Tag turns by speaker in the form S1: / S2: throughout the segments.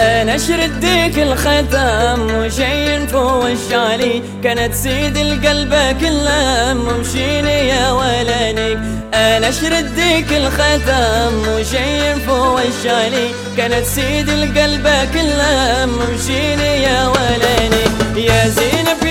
S1: أنا الديك الختام وشين فوق الشالي كانت سيد القلب كله ممشيني يا ولانيك أنا الديك الختام وشين فوق الشالي كانت سيد القلب كله ممشيني يا ولانيك يا زينب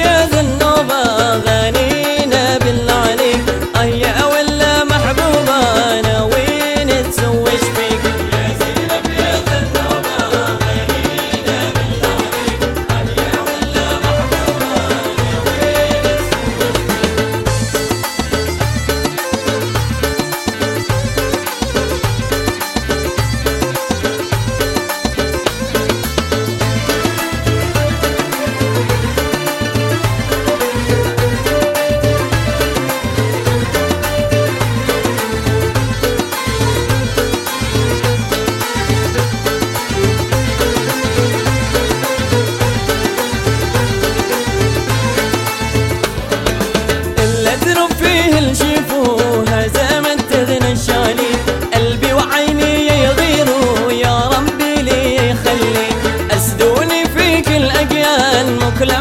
S1: عقل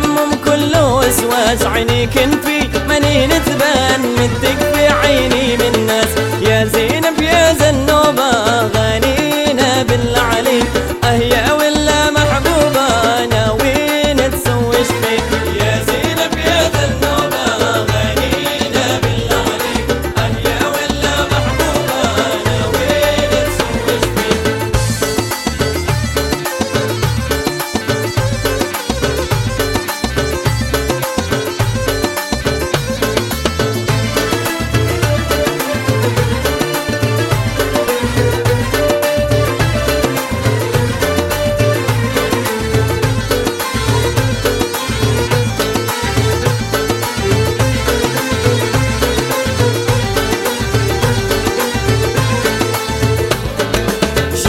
S1: كل وسواس عيني كنفي ماني نتبان مدك؟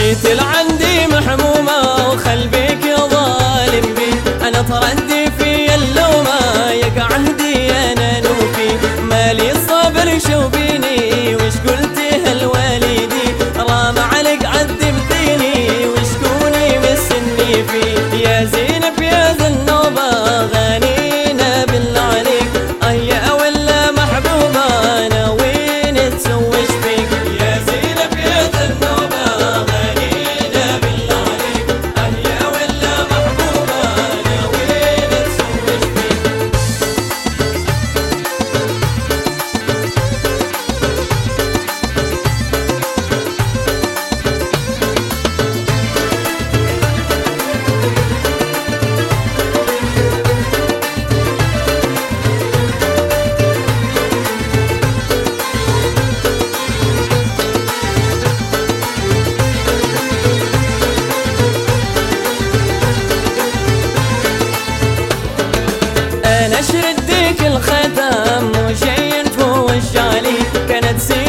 S1: بيت العلي نشر الديك الخدم وشينت والشالي كانت سي